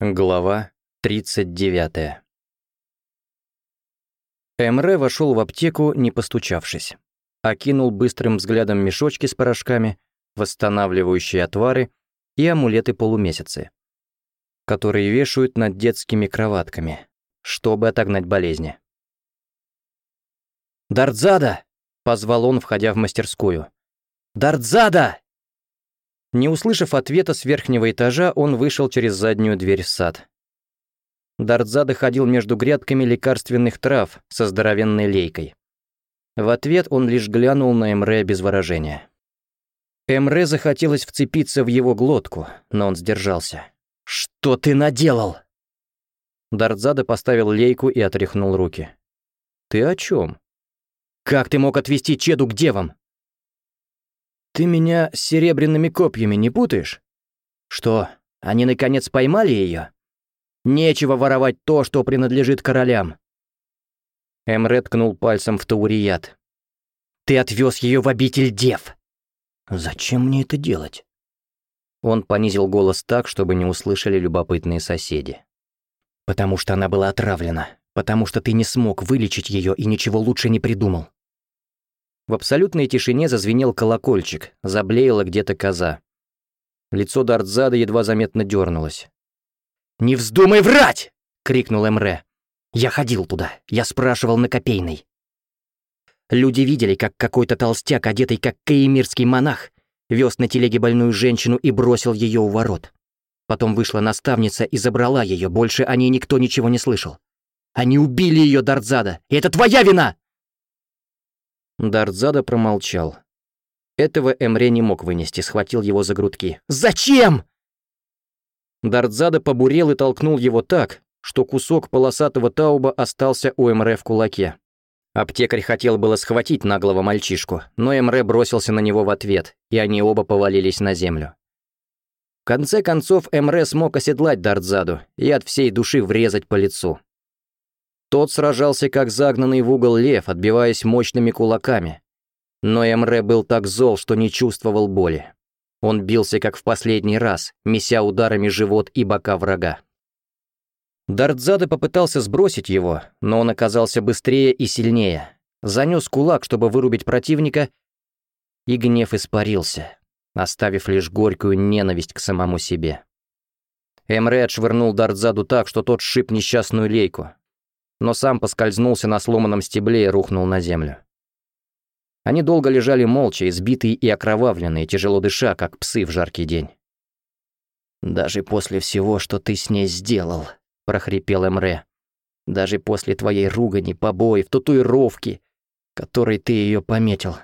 Глава 39. Эмре вошел в аптеку, не постучавшись. Окинул быстрым взглядом мешочки с порошками, восстанавливающие отвары и амулеты-полумесяцы, которые вешают над детскими кроватками, чтобы отогнать болезни. Дардзада! — позвал он, входя в мастерскую. Дардзада! Не услышав ответа с верхнего этажа, он вышел через заднюю дверь в сад. Дардзада ходил между грядками лекарственных трав со здоровенной лейкой. В ответ он лишь глянул на Эмре без выражения. Эмре захотелось вцепиться в его глотку, но он сдержался. «Что ты наделал?» Дардзада поставил лейку и отряхнул руки. «Ты о чем? «Как ты мог отвести Чеду к девам? «Ты меня с серебряными копьями не путаешь?» «Что, они наконец поймали ее? Нечего воровать то, что принадлежит королям!» Эмре ткнул пальцем в Таурият. «Ты отвез ее в обитель дев!» «Зачем мне это делать?» Он понизил голос так, чтобы не услышали любопытные соседи. «Потому что она была отравлена, потому что ты не смог вылечить ее и ничего лучше не придумал. В абсолютной тишине зазвенел колокольчик, заблеяла где-то коза. Лицо Дартзада едва заметно дернулось. «Не вздумай врать!» — крикнул Эмре. «Я ходил туда, я спрашивал на Копейной». Люди видели, как какой-то толстяк, одетый как каимирский монах, вез на телеге больную женщину и бросил ее у ворот. Потом вышла наставница и забрала ее, больше о ней никто ничего не слышал. Они убили ее, Дартзада, и это твоя вина! Дартзада промолчал. Этого Эмре не мог вынести, схватил его за грудки. «Зачем?» Дартзада побурел и толкнул его так, что кусок полосатого тауба остался у Эмре в кулаке. Аптекарь хотел было схватить наглого мальчишку, но Эмре бросился на него в ответ, и они оба повалились на землю. В конце концов Эмре смог оседлать Дартзаду и от всей души врезать по лицу. Тот сражался как загнанный в угол лев, отбиваясь мощными кулаками. Но Эмре был так зол, что не чувствовал боли. Он бился как в последний раз, меся ударами живот и бока врага. Дардзада попытался сбросить его, но он оказался быстрее и сильнее. Занес кулак, чтобы вырубить противника, и гнев испарился, оставив лишь горькую ненависть к самому себе. Эмре отшвырнул Дардзаду так, что тот шип несчастную лейку, но сам поскользнулся на сломанном стебле и рухнул на землю. Они долго лежали молча, избитые и окровавленные, тяжело дыша, как псы в жаркий день. «Даже после всего, что ты с ней сделал», — прохрипел Эмре. «Даже после твоей ругани, побоев, татуировки, которой ты ее пометил.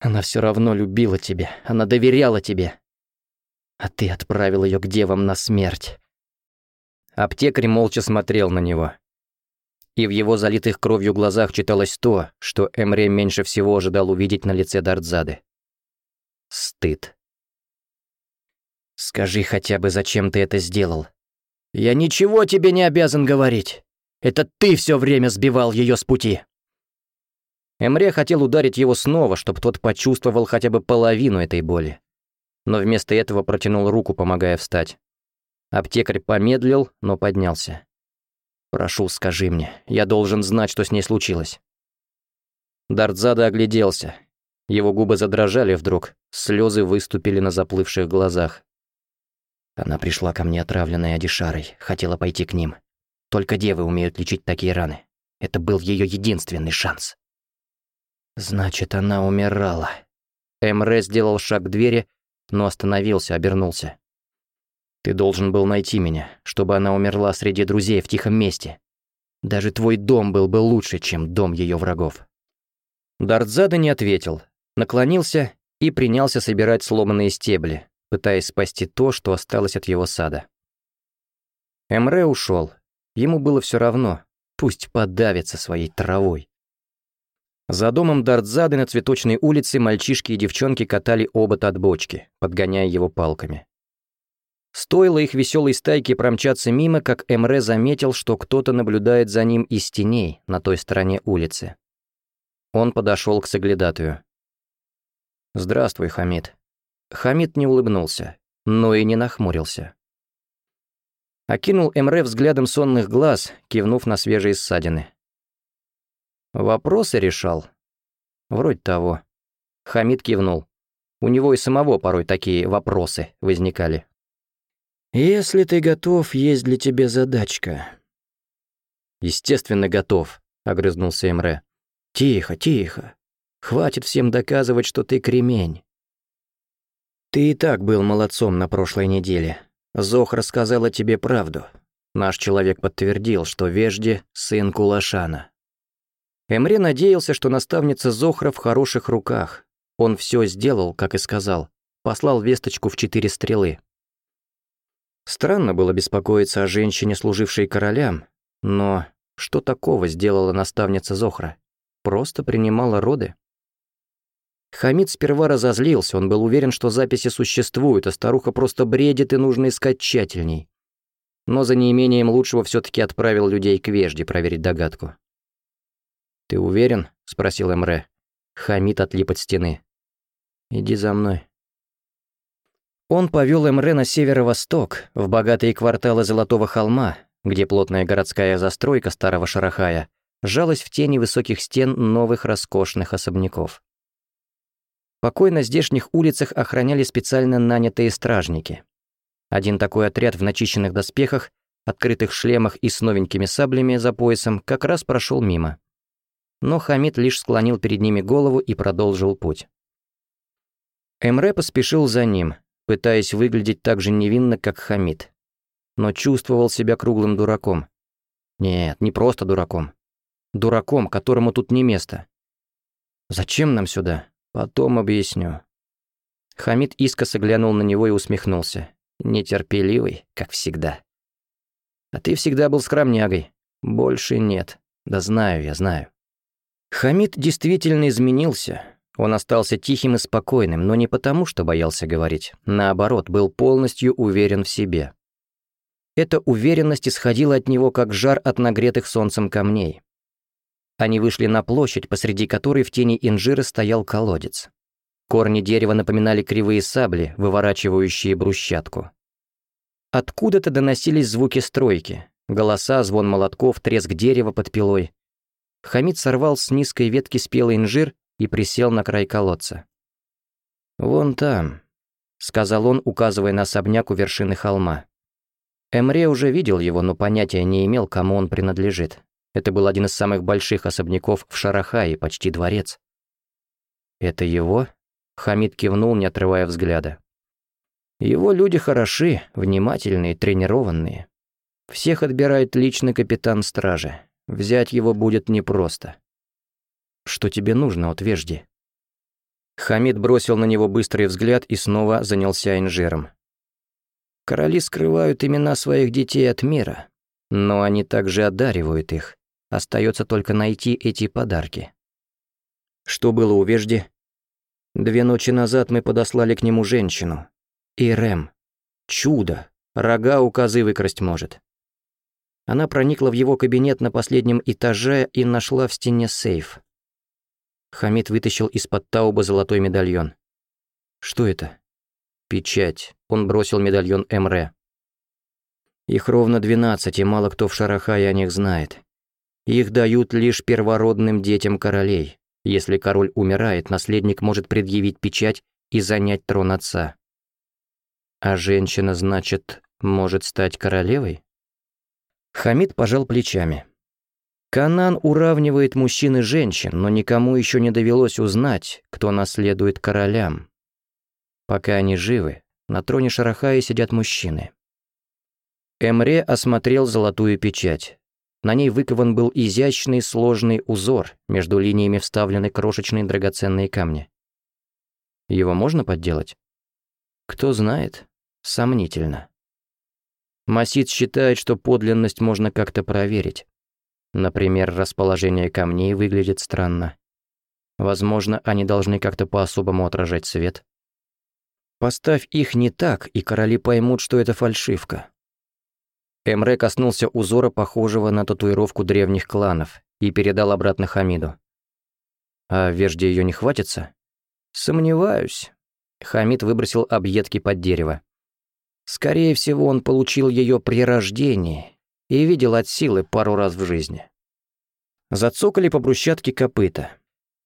Она все равно любила тебя, она доверяла тебе. А ты отправил ее к девам на смерть». Аптекарь молча смотрел на него и в его залитых кровью глазах читалось то, что Эмре меньше всего ожидал увидеть на лице Дардзады. Стыд. «Скажи хотя бы, зачем ты это сделал?» «Я ничего тебе не обязан говорить. Это ты все время сбивал ее с пути». Эмре хотел ударить его снова, чтобы тот почувствовал хотя бы половину этой боли. Но вместо этого протянул руку, помогая встать. Аптекарь помедлил, но поднялся. «Прошу, скажи мне. Я должен знать, что с ней случилось». Дартзада огляделся. Его губы задрожали вдруг, слезы выступили на заплывших глазах. Она пришла ко мне отравленной Адишарой, хотела пойти к ним. Только девы умеют лечить такие раны. Это был ее единственный шанс. «Значит, она умирала». Эмре сделал шаг к двери, но остановился, обернулся. Ты должен был найти меня, чтобы она умерла среди друзей в тихом месте. Даже твой дом был бы лучше, чем дом ее врагов». Дартзада не ответил, наклонился и принялся собирать сломанные стебли, пытаясь спасти то, что осталось от его сада. Эмре ушел. Ему было все равно, пусть подавится своей травой. За домом Дартзады на цветочной улице мальчишки и девчонки катали обод от бочки, подгоняя его палками. Стоило их веселой стайке промчаться мимо, как Эмре заметил, что кто-то наблюдает за ним из теней на той стороне улицы. Он подошел к соглядатую. «Здравствуй, Хамид». Хамид не улыбнулся, но и не нахмурился. Окинул Эмре взглядом сонных глаз, кивнув на свежие ссадины. «Вопросы решал?» «Вроде того». Хамид кивнул. У него и самого порой такие вопросы возникали. «Если ты готов, есть для тебя задачка». «Естественно, готов», — огрызнулся Эмре. «Тихо, тихо. Хватит всем доказывать, что ты кремень». «Ты и так был молодцом на прошлой неделе. Зох рассказала тебе правду. Наш человек подтвердил, что Вежди — сын Кулашана». Эмре надеялся, что наставница Зохра в хороших руках. Он все сделал, как и сказал. Послал весточку в четыре стрелы. Странно было беспокоиться о женщине, служившей королям, но что такого сделала наставница Зохра? Просто принимала роды? Хамид сперва разозлился, он был уверен, что записи существуют, а старуха просто бредит и нужно искать тщательней. Но за неимением лучшего все таки отправил людей к вежде проверить догадку. «Ты уверен?» — спросил Эмре. Хамид отлип от стены. «Иди за мной», он повел Эмре на северо-восток, в богатые кварталы Золотого холма, где плотная городская застройка старого Шарахая жалась в тени высоких стен новых роскошных особняков. Покой на здешних улицах охраняли специально нанятые стражники. Один такой отряд в начищенных доспехах, открытых шлемах и с новенькими саблями за поясом как раз прошел мимо. Но Хамид лишь склонил перед ними голову и продолжил путь. Эмре поспешил за ним, пытаясь выглядеть так же невинно, как Хамид. Но чувствовал себя круглым дураком. Нет, не просто дураком. Дураком, которому тут не место. «Зачем нам сюда? Потом объясню». Хамид искоса глянул на него и усмехнулся. Нетерпеливый, как всегда. «А ты всегда был скромнягой. Больше нет. Да знаю я, знаю». Хамид действительно изменился, он остался тихим и спокойным, но не потому, что боялся говорить. Наоборот, был полностью уверен в себе. Эта уверенность исходила от него, как жар от нагретых солнцем камней. Они вышли на площадь, посреди которой в тени инжира стоял колодец. Корни дерева напоминали кривые сабли, выворачивающие брусчатку. Откуда-то доносились звуки стройки. Голоса, звон молотков, треск дерева под пилой. Хамид сорвал с низкой ветки спелый инжир и присел на край колодца. «Вон там», — сказал он, указывая на особняк у вершины холма. Эмре уже видел его, но понятия не имел, кому он принадлежит. Это был один из самых больших особняков в Шарахае, почти дворец. «Это его?» — Хамид кивнул, не отрывая взгляда. «Его люди хороши, внимательные, тренированные. Всех отбирает лично капитан стражи. Взять его будет непросто что тебе нужно от вежди?» Хамид бросил на него быстрый взгляд и снова занялся инжиром. «Короли скрывают имена своих детей от мира, но они также одаривают их. Остается только найти эти подарки». «Что было у вежди?» «Две ночи назад мы подослали к нему женщину. Ирем. Чудо. Рога у козы выкрасть может». Она проникла в его кабинет на последнем этаже и нашла в стене сейф. Хамид вытащил из-под Тауба золотой медальон. «Что это?» «Печать». Он бросил медальон Эмре. «Их ровно двенадцать, и мало кто в Шарахае о них знает. Их дают лишь первородным детям королей. Если король умирает, наследник может предъявить печать и занять трон отца. А женщина, значит, может стать королевой? Хамид пожал плечами. Канан уравнивает мужчин и женщин, но никому еще не довелось узнать, кто наследует королям. Пока они живы, на троне Шарахаи сидят мужчины. Эмре осмотрел золотую печать. На ней выкован был изящный сложный узор, между линиями вставлены крошечные драгоценные камни. Его можно подделать? Кто знает, сомнительно. Масид считает, что подлинность можно как-то проверить. Например, расположение камней выглядит странно. Возможно, они должны как-то по-особому отражать свет. Поставь их не так, и короли поймут, что это фальшивка. Эмре коснулся узора, похожего на татуировку древних кланов, и передал обратно Хамиду. А вежде ее не хватится? Сомневаюсь. Хамид выбросил объедки под дерево. Скорее всего, он получил ее при рождении, и видел от силы пару раз в жизни. Зацокали по брусчатке копыта.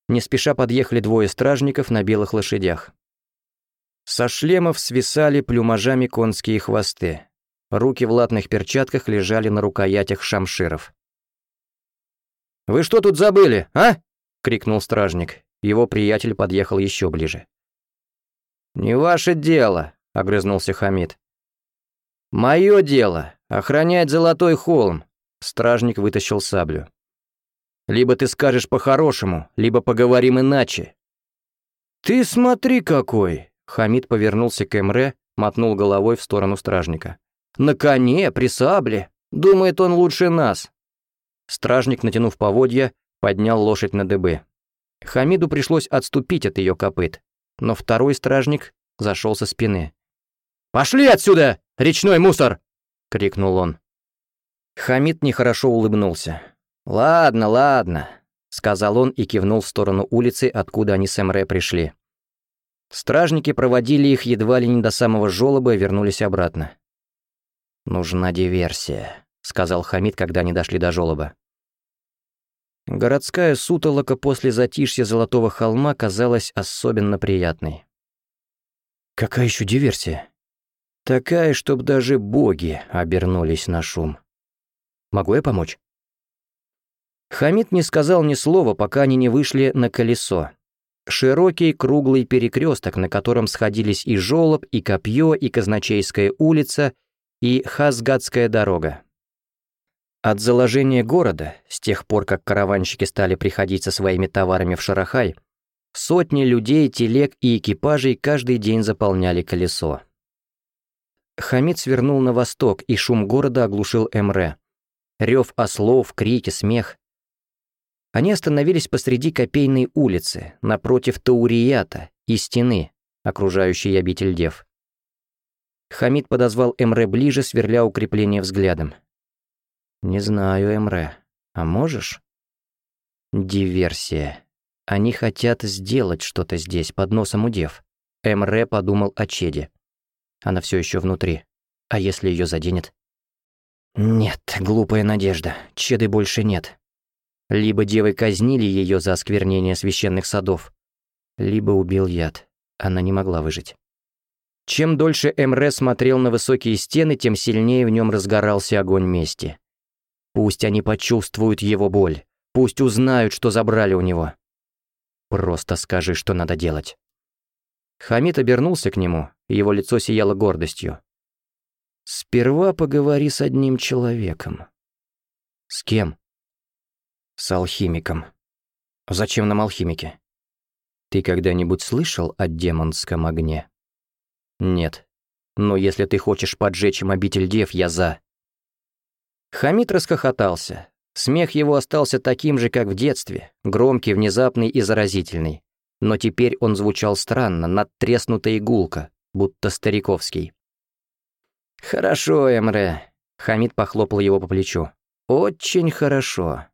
Не спеша подъехали двое стражников на белых лошадях. Со шлемов свисали плюмажами конские хвосты. Руки в латных перчатках лежали на рукоятях шамширов. «Вы что тут забыли, а?» — крикнул стражник. Его приятель подъехал еще ближе. «Не ваше дело», — огрызнулся Хамид. «Мое дело. «Охранять золотой холм!» Стражник вытащил саблю. «Либо ты скажешь по-хорошему, либо поговорим иначе». «Ты смотри какой!» Хамид повернулся к Эмре, мотнул головой в сторону стражника. «На коне, при сабле! Думает он лучше нас!» Стражник, натянув поводья, поднял лошадь на дыбы. Хамиду пришлось отступить от ее копыт, но второй стражник зашел со спины. «Пошли отсюда, речной мусор!» — крикнул он. Хамид нехорошо улыбнулся. «Ладно, ладно», — сказал он и кивнул в сторону улицы, откуда они с Эмре пришли. Стражники проводили их едва ли не до самого жёлоба и вернулись обратно. «Нужна диверсия», — сказал Хамид, когда они дошли до жёлоба. Городская сутолока после затишья Золотого холма казалась особенно приятной. «Какая еще диверсия?» Такая, чтоб даже боги обернулись на шум. Могу я помочь? Хамид не сказал ни слова, пока они не вышли на колесо. Широкий круглый перекресток, на котором сходились и Жолоб, и Копье, и Казначейская улица, и Хазгатская дорога. От заложения города, с тех пор, как караванщики стали приходить со своими товарами в Шарахай, сотни людей, телег и экипажей каждый день заполняли колесо. Хамид свернул на восток, и шум города оглушил Эмре. Рев ослов, крики, смех. Они остановились посреди Копейной улицы, напротив Таурията и стены, окружающей обитель Дев. Хамид подозвал Эмре ближе, сверля укрепление взглядом. «Не знаю, Эмре. А можешь?» «Диверсия. Они хотят сделать что-то здесь, под носом у Дев». Эмре подумал о Чеде. Она все еще внутри. А если ее заденет? Нет, глупая надежда. Чеды больше нет. Либо девы казнили ее за осквернение священных садов, либо убил яд. Она не могла выжить. Чем дольше Эмре смотрел на высокие стены, тем сильнее в нем разгорался огонь мести. Пусть они почувствуют его боль. Пусть узнают, что забрали у него. Просто скажи, что надо делать. Хамид обернулся к нему, его лицо сияло гордостью. «Сперва поговори с одним человеком». «С кем?» «С алхимиком». «Зачем нам алхимики?» «Ты когда-нибудь слышал о демонском огне?» «Нет. Но если ты хочешь поджечь им обитель дев, я за». Хамид расхохотался. Смех его остался таким же, как в детстве, громкий, внезапный и заразительный. Но теперь он звучал странно, надтреснутая и будто стариковский. «Хорошо, Эмре», — Хамид похлопал его по плечу. «Очень хорошо.